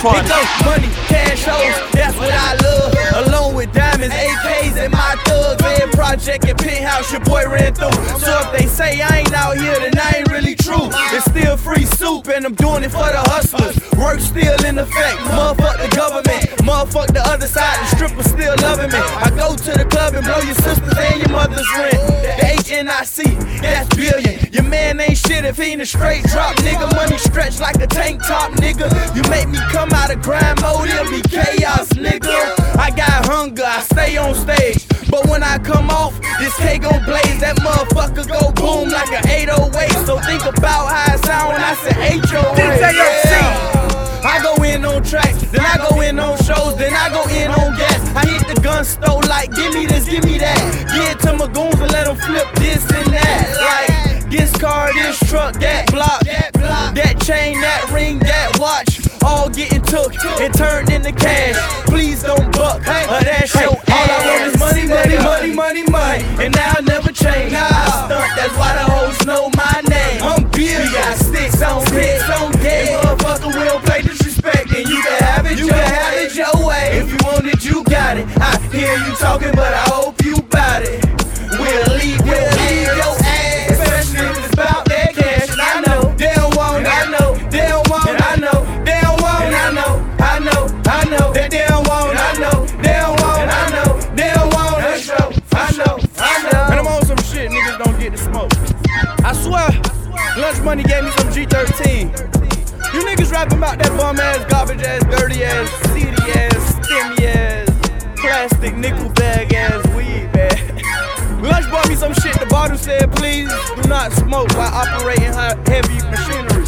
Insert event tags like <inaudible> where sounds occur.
party. It goes money, cash hoes, that's what I love. Along with diamonds, AKs, and my thugs. Red project and penthouse, your boy ran through. So if they say I ain't out here, then I ain't really true. It's still free soup, and I'm doing it for the hustlers. Work still in effect, motherfuck the government. Motherfuck the other side, the strippers still loving me. I go to the club and blow your sisters and your mother's man ain't if he ain't a straight drop, nigga. Money stretch like a tank top, nigga. You make me come out of grind mode, it'll be chaos, nigga. I got hunger, I stay on stage. But when I come off, this K gon' blaze. That motherfucker go boom like an 808. So think about how it sound when I say HOA. Oh yeah. I go in on tracks, then I go in on shows, then I go in on gas. I hit the gun store like, give me this, give me that. This truck, that block, that chain, that ring, that watch. All getting took and turned into cash. Please don't buck, or that's your All I want is money, money, money, money, money. And I'll never change. I stunt, that's why the hoes know my name. I'm Bill, you got sticks on sticks on dead. Motherfucker will play disrespect, and you can have it, you can have it your way. If you want it, you got it. I hear you talking, but I hope Lunch Money gave me some G13. You niggas rapping about that bum ass, garbage ass, dirty ass, seedy ass, stemmy ass, plastic nickel bag ass weed, man. <laughs> Lunch bought me some shit. The bottle said, please do not smoke while operating heavy machinery.